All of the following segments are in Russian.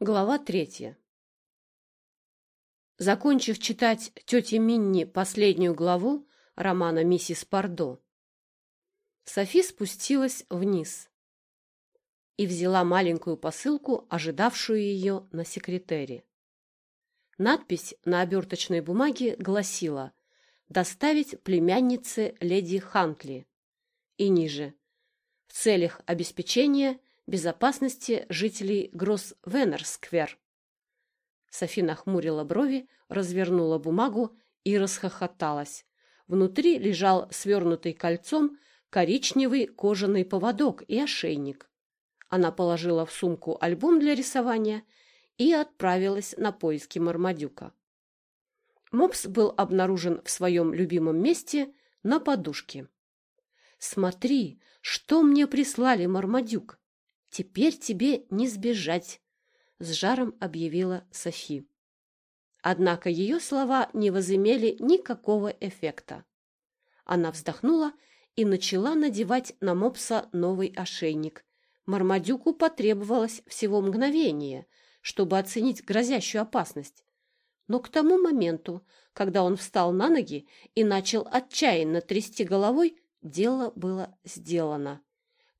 Глава третья. Закончив читать тете Минни последнюю главу романа «Миссис Пардо», Софи спустилась вниз и взяла маленькую посылку, ожидавшую ее на секретере. Надпись на оберточной бумаге гласила «Доставить племяннице леди Хантли» и ниже «В целях обеспечения безопасности жителей Гросс-Веннер-сквер». Софи нахмурила брови, развернула бумагу и расхохоталась. Внутри лежал свернутый кольцом коричневый кожаный поводок и ошейник. Она положила в сумку альбом для рисования и отправилась на поиски Мармадюка. Мопс был обнаружен в своем любимом месте на подушке. «Смотри, что мне прислали, Мармадюк! Теперь тебе не сбежать!» с жаром объявила Софи. Однако ее слова не возымели никакого эффекта. Она вздохнула и начала надевать на мопса новый ошейник. Мармадюку потребовалось всего мгновение, чтобы оценить грозящую опасность. Но к тому моменту, когда он встал на ноги и начал отчаянно трясти головой, дело было сделано.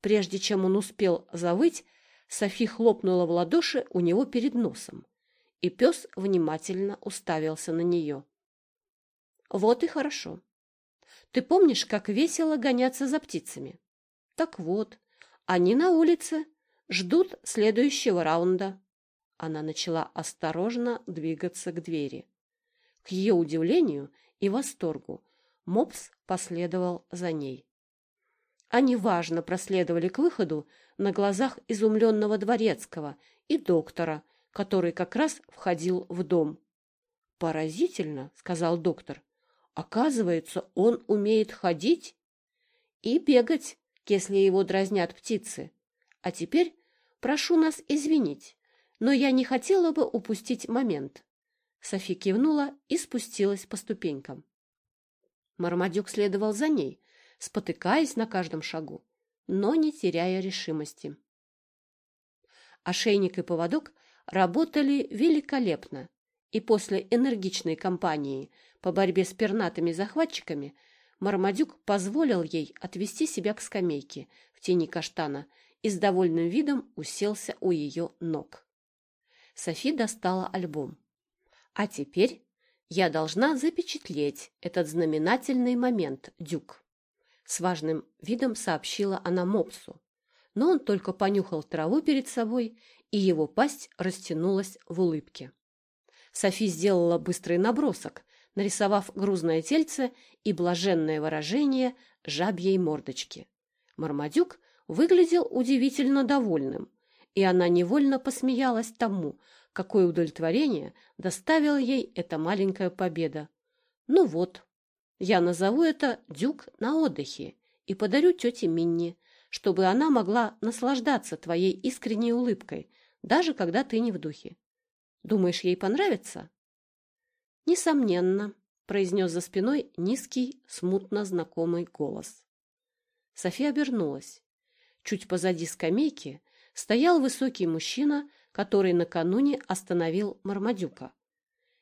Прежде чем он успел завыть, Софи хлопнула в ладоши у него перед носом, и пес внимательно уставился на нее. Вот и хорошо. Ты помнишь, как весело гоняться за птицами? Так вот, они на улице, ждут следующего раунда. Она начала осторожно двигаться к двери. К ее удивлению и восторгу Мопс последовал за ней. Они важно проследовали к выходу на глазах изумленного дворецкого и доктора, который как раз входил в дом. «Поразительно», — сказал доктор. «Оказывается, он умеет ходить и бегать, если его дразнят птицы. А теперь прошу нас извинить, но я не хотела бы упустить момент». Софи кивнула и спустилась по ступенькам. Мармадюк следовал за ней, спотыкаясь на каждом шагу, но не теряя решимости. Ошейник и поводок работали великолепно, и после энергичной кампании по борьбе с пернатыми захватчиками Мармадюк позволил ей отвести себя к скамейке в тени каштана и с довольным видом уселся у ее ног. Софи достала альбом. «А теперь я должна запечатлеть этот знаменательный момент, Дюк». С важным видом сообщила она Мопсу. Но он только понюхал траву перед собой, и его пасть растянулась в улыбке. Софи сделала быстрый набросок, нарисовав грузное тельце и блаженное выражение жабьей мордочки. Мармадюк выглядел удивительно довольным, и она невольно посмеялась тому, какое удовлетворение доставила ей эта маленькая победа. Ну вот, я назову это «Дюк на отдыхе» и подарю тете Минни, чтобы она могла наслаждаться твоей искренней улыбкой, даже когда ты не в духе. Думаешь, ей понравится? Несомненно, произнес за спиной низкий, смутно знакомый голос. София обернулась. Чуть позади скамейки стоял высокий мужчина, который накануне остановил Мармадюка.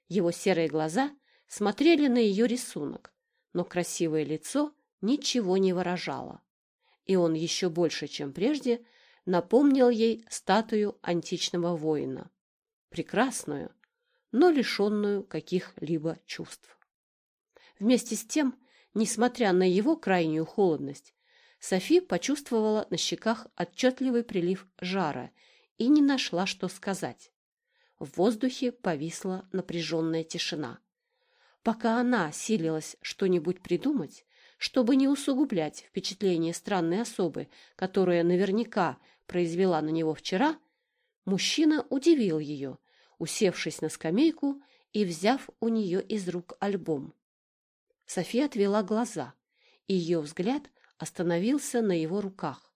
Его серые глаза смотрели на ее рисунок, но красивое лицо ничего не выражало. И он еще больше, чем прежде, напомнил ей статую античного воина. Прекрасную, но лишенную каких-либо чувств. Вместе с тем, несмотря на его крайнюю холодность, Софи почувствовала на щеках отчетливый прилив жара и не нашла, что сказать. В воздухе повисла напряженная тишина. Пока она силилась что-нибудь придумать, чтобы не усугублять впечатление странной особы, которая наверняка произвела на него вчера, мужчина удивил ее, усевшись на скамейку и взяв у нее из рук альбом. София отвела глаза, и ее взгляд остановился на его руках.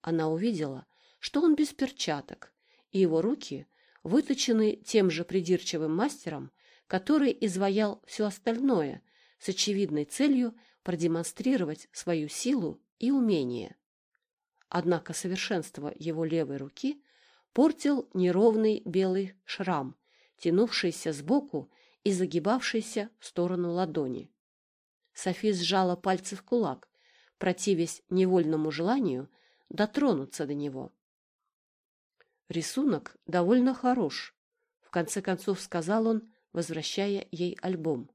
Она увидела, что он без перчаток, и его руки выточены тем же придирчивым мастером, который изваял все остальное с очевидной целью продемонстрировать свою силу и умение. Однако совершенство его левой руки портил неровный белый шрам, тянувшийся сбоку и загибавшийся в сторону ладони. Софи сжала пальцы в кулак, противясь невольному желанию дотронуться до него. Рисунок довольно хорош, в конце концов сказал он, возвращая ей альбом.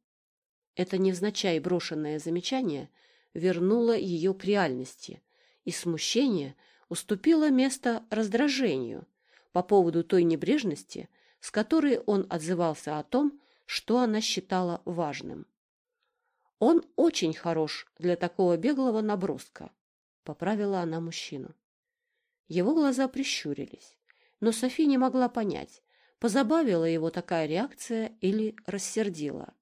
Это невзначай брошенное замечание вернуло ее к реальности, и смущение уступило место раздражению по поводу той небрежности, с которой он отзывался о том, что она считала важным. Он очень хорош для такого беглого наброска, поправила она мужчину. Его глаза прищурились но Софи не могла понять, позабавила его такая реакция или рассердила.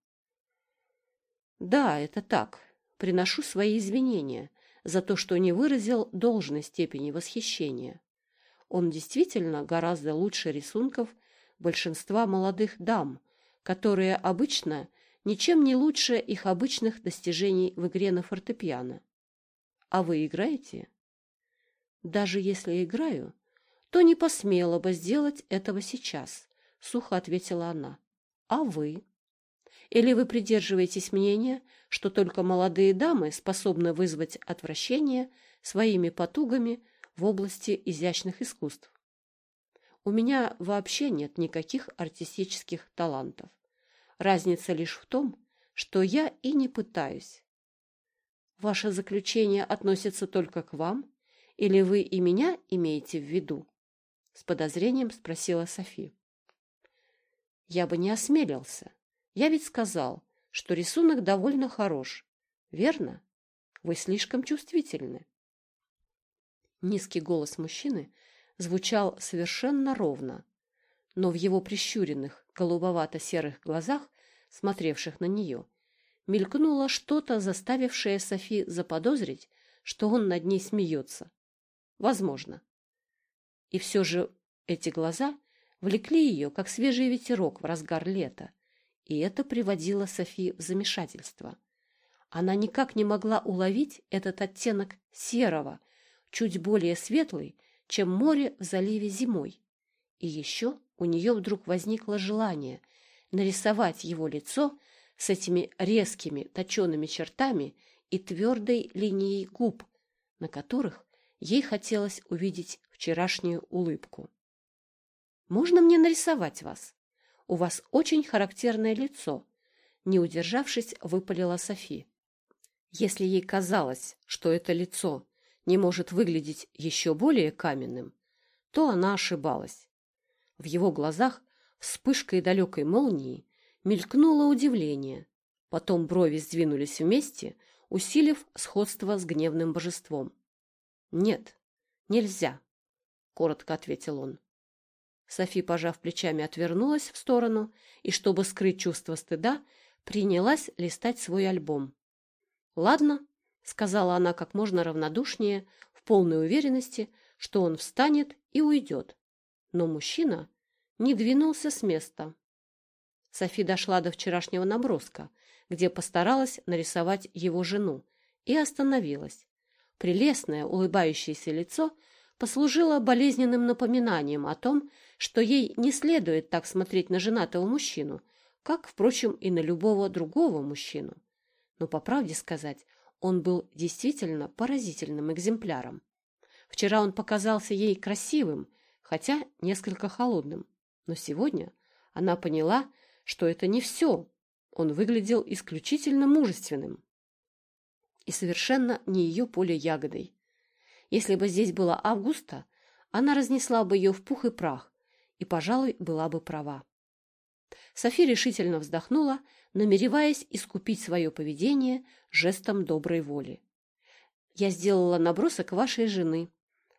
«Да, это так. Приношу свои извинения за то, что не выразил должной степени восхищения. Он действительно гораздо лучше рисунков большинства молодых дам, которые обычно ничем не лучше их обычных достижений в игре на фортепиано. А вы играете? Даже если играю, то не посмела бы сделать этого сейчас, — сухо ответила она. — А вы? Или вы придерживаетесь мнения, что только молодые дамы способны вызвать отвращение своими потугами в области изящных искусств? У меня вообще нет никаких артистических талантов. Разница лишь в том, что я и не пытаюсь. Ваше заключение относится только к вам, или вы и меня имеете в виду? С подозрением спросила Софи. Я бы не осмелился. Я ведь сказал, что рисунок довольно хорош. Верно? Вы слишком чувствительны. Низкий голос мужчины звучал совершенно ровно, но в его прищуренных, голубовато-серых глазах, смотревших на нее, мелькнуло что-то, заставившее Софи заподозрить, что он над ней смеется. Возможно. И все же эти глаза влекли ее, как свежий ветерок в разгар лета, и это приводило Софи в замешательство. Она никак не могла уловить этот оттенок серого, чуть более светлый, чем море в заливе зимой. И еще у нее вдруг возникло желание нарисовать его лицо с этими резкими точеными чертами и твердой линией губ, на которых ей хотелось увидеть вчерашнюю улыбку. «Можно мне нарисовать вас? У вас очень характерное лицо», — не удержавшись, выпалила Софи. Если ей казалось, что это лицо не может выглядеть еще более каменным, то она ошибалась. В его глазах вспышкой далекой молнии мелькнуло удивление, потом брови сдвинулись вместе, усилив сходство с гневным божеством. «Нет, нельзя», коротко ответил он. Софи, пожав плечами, отвернулась в сторону и, чтобы скрыть чувство стыда, принялась листать свой альбом. «Ладно», — сказала она как можно равнодушнее, в полной уверенности, что он встанет и уйдет. Но мужчина не двинулся с места. Софи дошла до вчерашнего наброска, где постаралась нарисовать его жену, и остановилась. Прелестное улыбающееся лицо — послужило болезненным напоминанием о том, что ей не следует так смотреть на женатого мужчину, как, впрочем, и на любого другого мужчину. Но, по правде сказать, он был действительно поразительным экземпляром. Вчера он показался ей красивым, хотя несколько холодным. Но сегодня она поняла, что это не все. Он выглядел исключительно мужественным и совершенно не ее поле ягодой. Если бы здесь была Августа, она разнесла бы ее в пух и прах, и, пожалуй, была бы права. Софи решительно вздохнула, намереваясь искупить свое поведение жестом доброй воли. «Я сделала набросок вашей жены.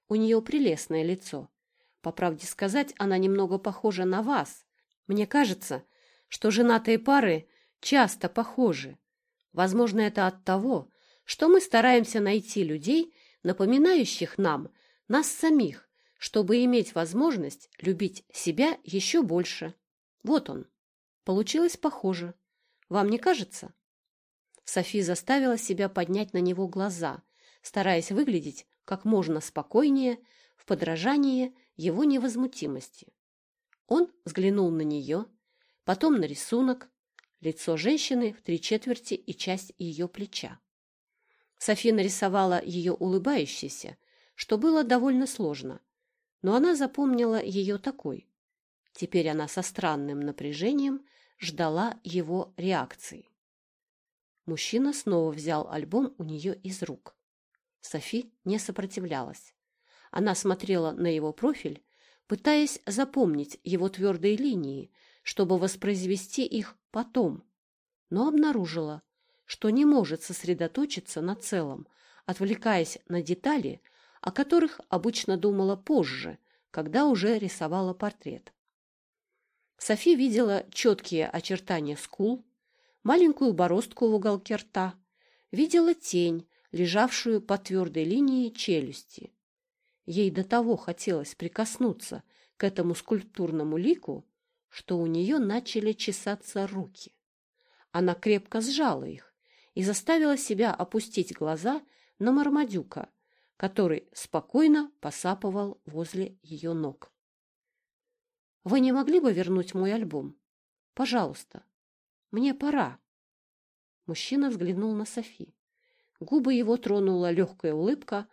У нее прелестное лицо. По правде сказать, она немного похожа на вас. Мне кажется, что женатые пары часто похожи. Возможно, это от того, что мы стараемся найти людей, напоминающих нам, нас самих, чтобы иметь возможность любить себя еще больше. Вот он. Получилось похоже. Вам не кажется? Софи заставила себя поднять на него глаза, стараясь выглядеть как можно спокойнее, в подражание его невозмутимости. Он взглянул на нее, потом на рисунок, лицо женщины в три четверти и часть ее плеча. София нарисовала ее улыбающейся, что было довольно сложно, но она запомнила ее такой. Теперь она со странным напряжением ждала его реакции. Мужчина снова взял альбом у нее из рук. Софи не сопротивлялась. Она смотрела на его профиль, пытаясь запомнить его твердые линии, чтобы воспроизвести их потом, но обнаружила, что не может сосредоточиться на целом, отвлекаясь на детали, о которых обычно думала позже, когда уже рисовала портрет. Софи видела четкие очертания скул, маленькую бороздку в уголке рта, видела тень, лежавшую по твердой линии челюсти. Ей до того хотелось прикоснуться к этому скульптурному лику, что у нее начали чесаться руки. Она крепко сжала их и заставила себя опустить глаза на Мармадюка, который спокойно посапывал возле ее ног. «Вы не могли бы вернуть мой альбом? Пожалуйста, мне пора». Мужчина взглянул на Софи. Губы его тронула легкая улыбка,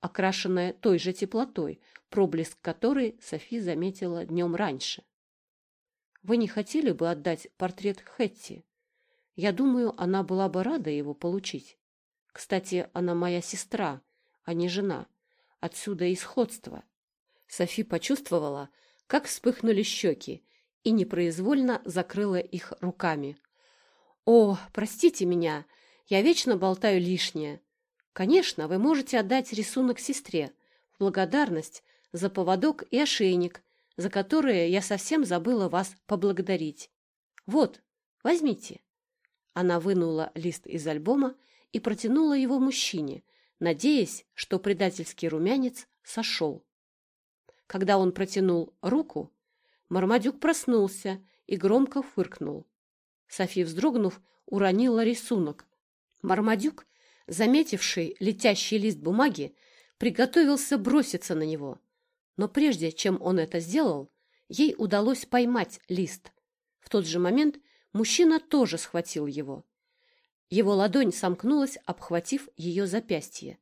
окрашенная той же теплотой, проблеск которой Софи заметила днем раньше. «Вы не хотели бы отдать портрет Хэтти? Я думаю, она была бы рада его получить. Кстати, она моя сестра, а не жена. Отсюда и сходство». Софи почувствовала, как вспыхнули щеки, и непроизвольно закрыла их руками. «О, простите меня, я вечно болтаю лишнее. Конечно, вы можете отдать рисунок сестре в благодарность за поводок и ошейник, за которые я совсем забыла вас поблагодарить. Вот, возьмите». Она вынула лист из альбома и протянула его мужчине, надеясь, что предательский румянец сошел. Когда он протянул руку, Мармадюк проснулся и громко фыркнул. Софи, вздрогнув, уронила рисунок. Мармадюк, заметивший летящий лист бумаги, приготовился броситься на него. Но прежде чем он это сделал, ей удалось поймать лист. В тот же момент мужчина тоже схватил его. Его ладонь сомкнулась, обхватив ее запястье.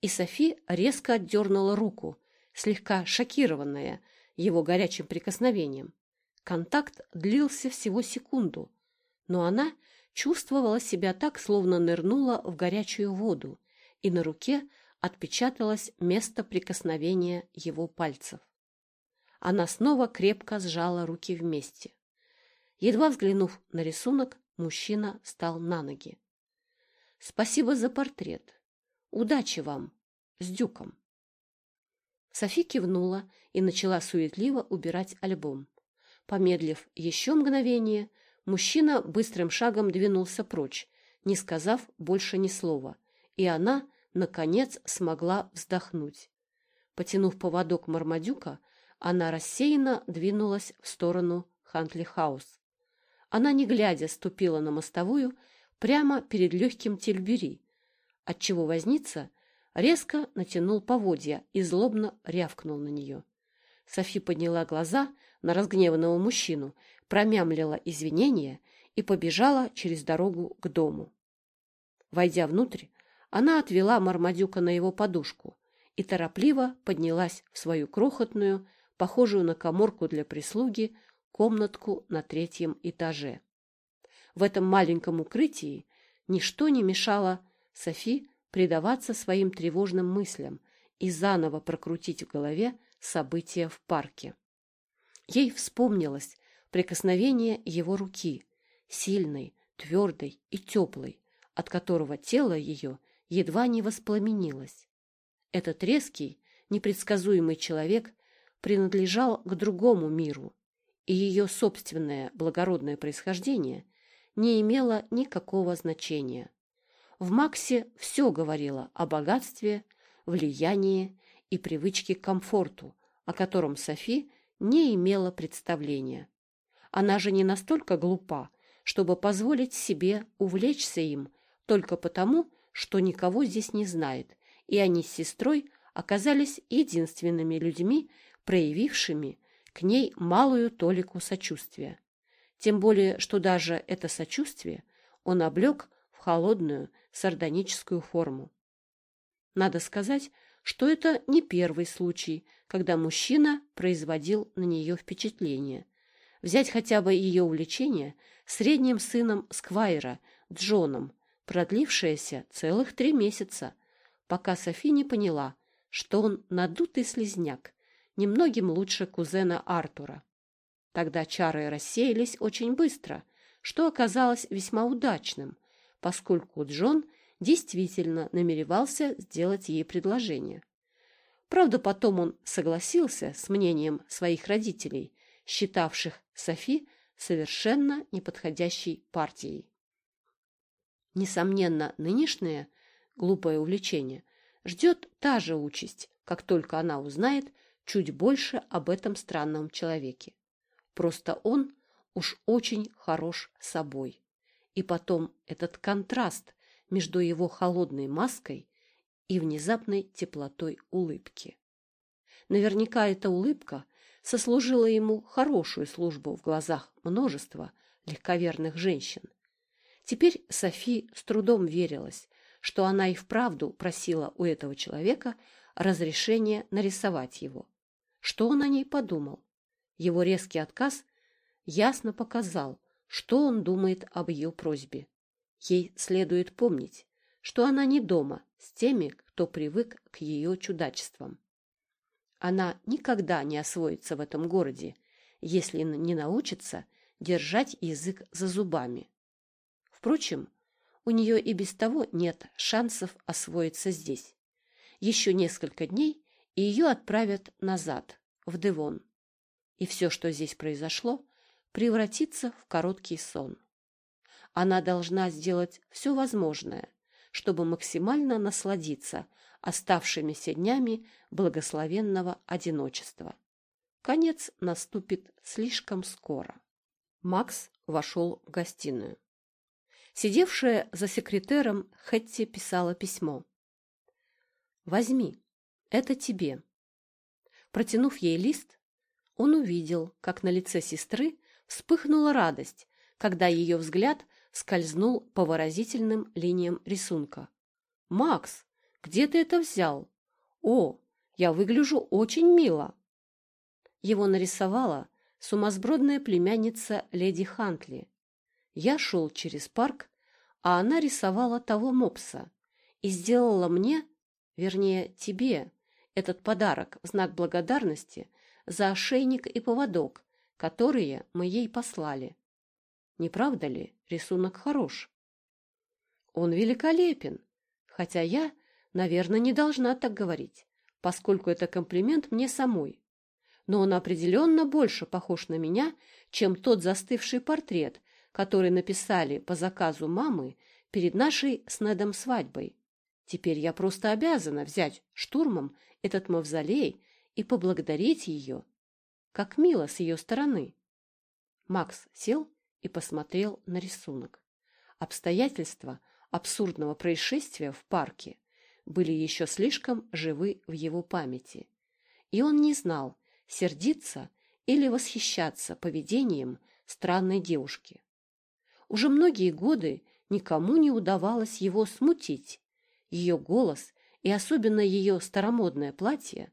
И Софи резко отдернула руку, слегка шокированная его горячим прикосновением. Контакт длился всего секунду, но она чувствовала себя так, словно нырнула в горячую воду, и на руке отпечаталось место прикосновения его пальцев. Она снова крепко сжала руки вместе. Едва взглянув на рисунок, мужчина встал на ноги. «Спасибо за портрет. Удачи вам с Дюком!» Софи кивнула и начала суетливо убирать альбом. Помедлив еще мгновение, мужчина быстрым шагом двинулся прочь, не сказав больше ни слова, и она, наконец, смогла вздохнуть. Потянув поводок Мармадюка, она рассеянно двинулась в сторону Хантли-хаус. Она, не глядя, ступила на мостовую прямо перед легким тельбюри, отчего возница резко натянул поводья и злобно рявкнул на нее. Софи подняла глаза на разгневанного мужчину, промямлила извинения и побежала через дорогу к дому. Войдя внутрь, она отвела Мармадюка на его подушку и торопливо поднялась в свою крохотную, похожую на коморку для прислуги, комнатку на третьем этаже. В этом маленьком укрытии ничто не мешало Софи предаваться своим тревожным мыслям и заново прокрутить в голове события в парке. Ей вспомнилось прикосновение его руки, сильной, твердой и теплой, от которого тело ее едва не воспламенилось. Этот резкий, непредсказуемый человек принадлежал к другому миру, и ее собственное благородное происхождение не имело никакого значения. В Максе все говорило о богатстве, влиянии и привычке к комфорту, о котором Софи не имела представления. Она же не настолько глупа, чтобы позволить себе увлечься им только потому, что никого здесь не знает, и они с сестрой оказались единственными людьми, проявившими к ней малую толику сочувствия. Тем более, что даже это сочувствие он облег в холодную сардоническую форму. Надо сказать, что это не первый случай, когда мужчина производил на нее впечатление. Взять хотя бы ее увлечение средним сыном Сквайра, Джоном, продлившееся целых три месяца, пока Софи не поняла, что он надутый слезняк, немногим лучше кузена Артура. Тогда чары рассеялись очень быстро, что оказалось весьма удачным, поскольку Джон действительно намеревался сделать ей предложение. Правда, потом он согласился с мнением своих родителей, считавших Софи совершенно неподходящей партией. Несомненно, нынешнее глупое увлечение ждет та же участь, как только она узнает чуть больше об этом странном человеке. Просто он уж очень хорош собой. И потом этот контраст между его холодной маской и внезапной теплотой улыбки. Наверняка эта улыбка сослужила ему хорошую службу в глазах множества легковерных женщин. Теперь Софи с трудом верилась, что она и вправду просила у этого человека разрешения нарисовать его. Что он о ней подумал? Его резкий отказ ясно показал, что он думает об ее просьбе. Ей следует помнить, что она не дома с теми, кто привык к ее чудачествам. Она никогда не освоится в этом городе, если не научится держать язык за зубами. Впрочем, у нее и без того нет шансов освоиться здесь. Еще несколько дней, и ее отправят назад, в Девон. И все, что здесь произошло, превратится в короткий сон. Она должна сделать все возможное, чтобы максимально насладиться оставшимися днями благословенного одиночества. Конец наступит слишком скоро. Макс вошел в гостиную. Сидевшая за секретером Хэтти писала письмо. «Возьми, это тебе». Протянув ей лист, он увидел, как на лице сестры вспыхнула радость, когда ее взгляд скользнул по выразительным линиям рисунка. «Макс, где ты это взял? О, я выгляжу очень мило!» Его нарисовала сумасбродная племянница леди Хантли. Я шел через парк, а она рисовала того мопса и сделала мне, вернее, тебе, этот подарок в знак благодарности за ошейник и поводок, которые мы ей послали. Не правда ли, рисунок хорош? Он великолепен, хотя я, наверное, не должна так говорить, поскольку это комплимент мне самой. Но он определенно больше похож на меня, чем тот застывший портрет, который написали по заказу мамы перед нашей с Недом свадьбой. Теперь я просто обязана взять штурмом этот мавзолей и поблагодарить ее. Как мило с ее стороны. Макс сел и посмотрел на рисунок. Обстоятельства абсурдного происшествия в парке были еще слишком живы в его памяти, и он не знал, сердиться или восхищаться поведением странной девушки. Уже многие годы никому не удавалось его смутить. Ее голос и особенно ее старомодное платье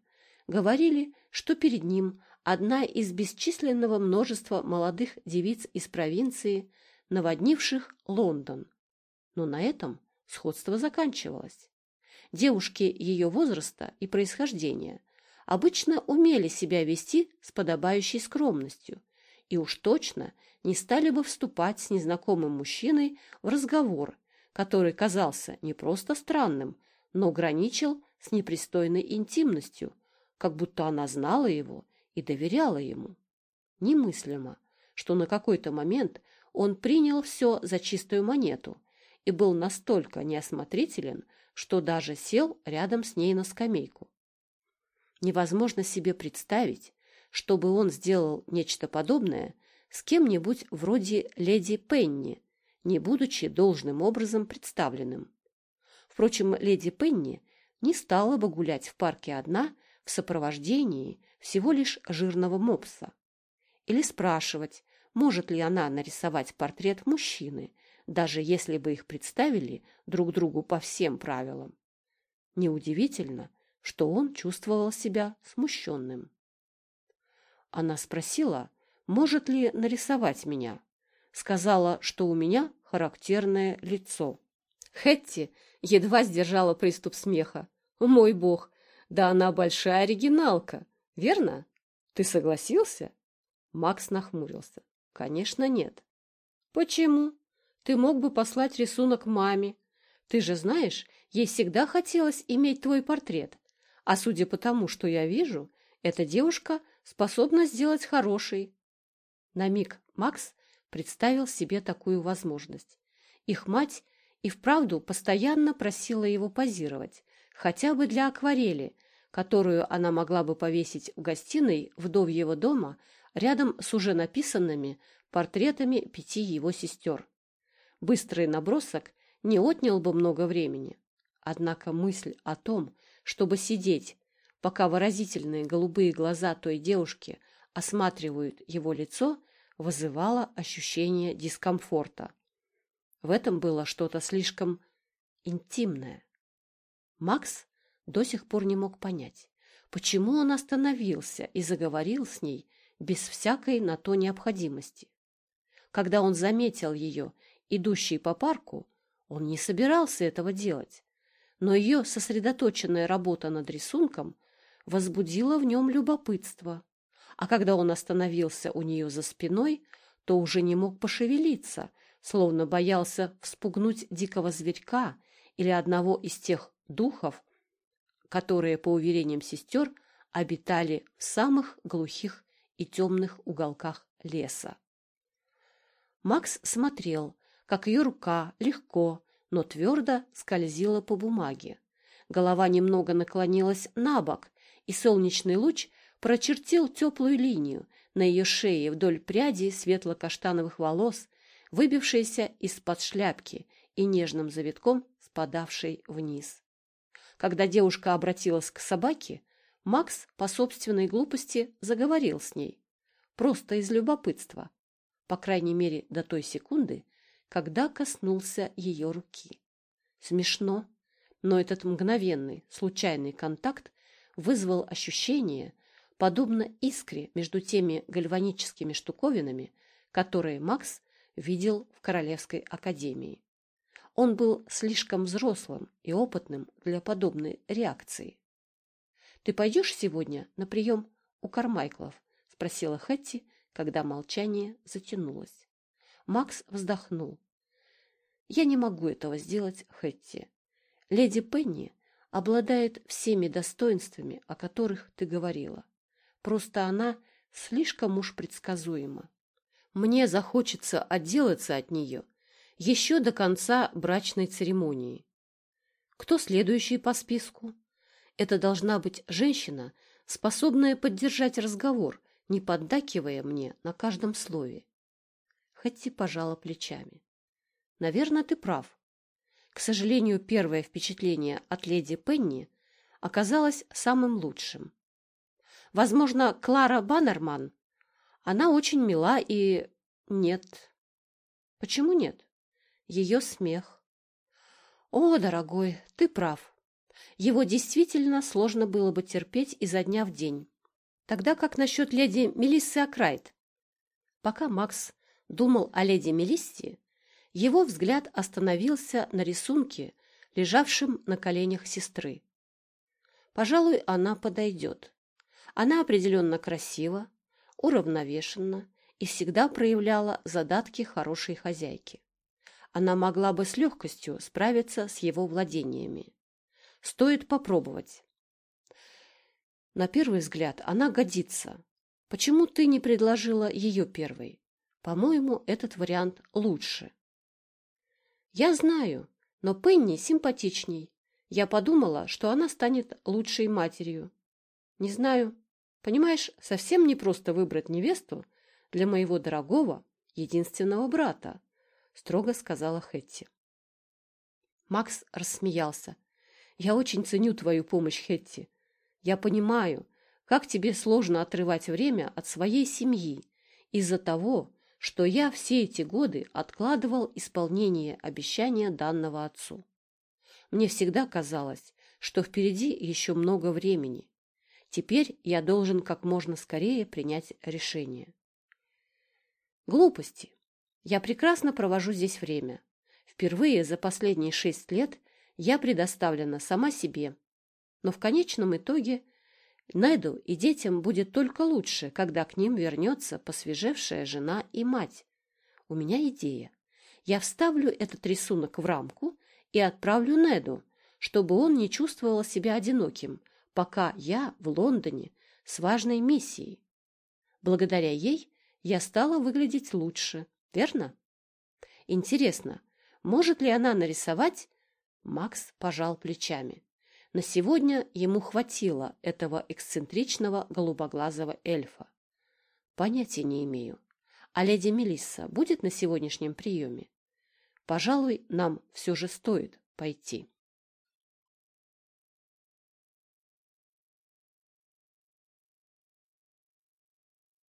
говорили, что перед ним одна из бесчисленного множества молодых девиц из провинции, наводнивших Лондон. Но на этом сходство заканчивалось. Девушки ее возраста и происхождения обычно умели себя вести с подобающей скромностью и уж точно не стали бы вступать с незнакомым мужчиной в разговор, который казался не просто странным, но граничил с непристойной интимностью, как будто она знала его и доверяла ему. Немыслимо, что на какой-то момент он принял все за чистую монету и был настолько неосмотрителен, что даже сел рядом с ней на скамейку. Невозможно себе представить, чтобы он сделал нечто подобное с кем-нибудь вроде леди Пенни, не будучи должным образом представленным. Впрочем, леди Пенни не стала бы гулять в парке одна в сопровождении всего лишь жирного мопса. Или спрашивать, может ли она нарисовать портрет мужчины, даже если бы их представили друг другу по всем правилам. Неудивительно, что он чувствовал себя смущенным. Она спросила, может ли нарисовать меня. Сказала, что у меня характерное лицо. Хетти едва сдержала приступ смеха. «Мой бог, да она большая оригиналка, верно? Ты согласился?» Макс нахмурился. «Конечно, нет». «Почему? Ты мог бы послать рисунок маме. Ты же знаешь, ей всегда хотелось иметь твой портрет. А судя по тому, что я вижу, эта девушка способна сделать хороший». На миг Макс представил себе такую возможность. Их мать и вправду постоянно просила его позировать, хотя бы для акварели, которую она могла бы повесить в гостиной вдовьего дома рядом с уже написанными портретами пяти его сестер. Быстрый набросок не отнял бы много времени. Однако мысль о том, чтобы сидеть, пока выразительные голубые глаза той девушки осматривают его лицо, вызывала ощущение дискомфорта. В этом было что-то слишком интимное. Макс до сих пор не мог понять, почему он остановился и заговорил с ней без всякой на то необходимости. Когда он заметил ее, идущей по парку, он не собирался этого делать, но ее сосредоточенная работа над рисунком возбудила в нем любопытство, а когда он остановился у нее за спиной, то уже не мог пошевелиться, словно боялся вспугнуть дикого зверька или одного из тех духов, которые, по уверениям сестер, обитали в самых глухих и темных уголках леса. Макс смотрел, как ее рука легко, но твердо скользила по бумаге. Голова немного наклонилась на бок, и солнечный луч прочертил теплую линию на ее шее вдоль пряди светло-каштановых волос, выбившейся из-под шляпки и нежным завитком спадавшей вниз. Когда девушка обратилась к собаке, Макс по собственной глупости заговорил с ней, просто из любопытства, по крайней мере до той секунды, когда коснулся ее руки. Смешно, но этот мгновенный, случайный контакт вызвал ощущение, подобно искре между теми гальваническими штуковинами, которые Макс видел в Королевской академии. Он был слишком взрослым и опытным для подобной реакции. «Ты пойдешь сегодня на прием у Кармайклов?» – спросила Хэтти, когда молчание затянулось. Макс вздохнул. «Я не могу этого сделать, Хэтти. Леди Пенни обладает всеми достоинствами, о которых ты говорила. Просто она слишком уж предсказуема. Мне захочется отделаться от нее еще до конца брачной церемонии. Кто следующий по списку? Это должна быть женщина, способная поддержать разговор, не поддакивая мне на каждом слове. Хэтти пожала плечами. Наверное, ты прав. К сожалению, первое впечатление от леди Пенни оказалось самым лучшим. Возможно, Клара Баннерман. Она очень мила и... Нет. Почему нет? Ее смех. О, дорогой, ты прав. Его действительно сложно было бы терпеть изо дня в день. Тогда как насчет леди Мелиссы Акрайт? Пока Макс думал о леди Мелиссе, его взгляд остановился на рисунке, лежавшем на коленях сестры. Пожалуй, она подойдет. Она определенно красива, уравновешена и всегда проявляла задатки хорошей хозяйки. Она могла бы с легкостью справиться с его владениями. Стоит попробовать. На первый взгляд она годится. Почему ты не предложила ее первой? По-моему, этот вариант лучше. Я знаю, но Пенни симпатичней. Я подумала, что она станет лучшей матерью. Не знаю, Понимаешь, совсем не просто выбрать невесту для моего дорогого, единственного брата, строго сказала Хэтти. Макс рассмеялся. Я очень ценю твою помощь, Хетти. Я понимаю, как тебе сложно отрывать время от своей семьи из-за того, что я все эти годы откладывал исполнение обещания данного отцу. Мне всегда казалось, что впереди еще много времени. Теперь я должен как можно скорее принять решение. Глупости. Я прекрасно провожу здесь время. Впервые за последние шесть лет я предоставлена сама себе. Но в конечном итоге Неду и детям будет только лучше, когда к ним вернется посвежевшая жена и мать. У меня идея. Я вставлю этот рисунок в рамку и отправлю Неду, чтобы он не чувствовал себя одиноким, пока я в Лондоне с важной миссией. Благодаря ей я стала выглядеть лучше, верно? Интересно, может ли она нарисовать? Макс пожал плечами. На сегодня ему хватило этого эксцентричного голубоглазого эльфа. Понятия не имею. А леди Мелисса будет на сегодняшнем приеме? Пожалуй, нам все же стоит пойти.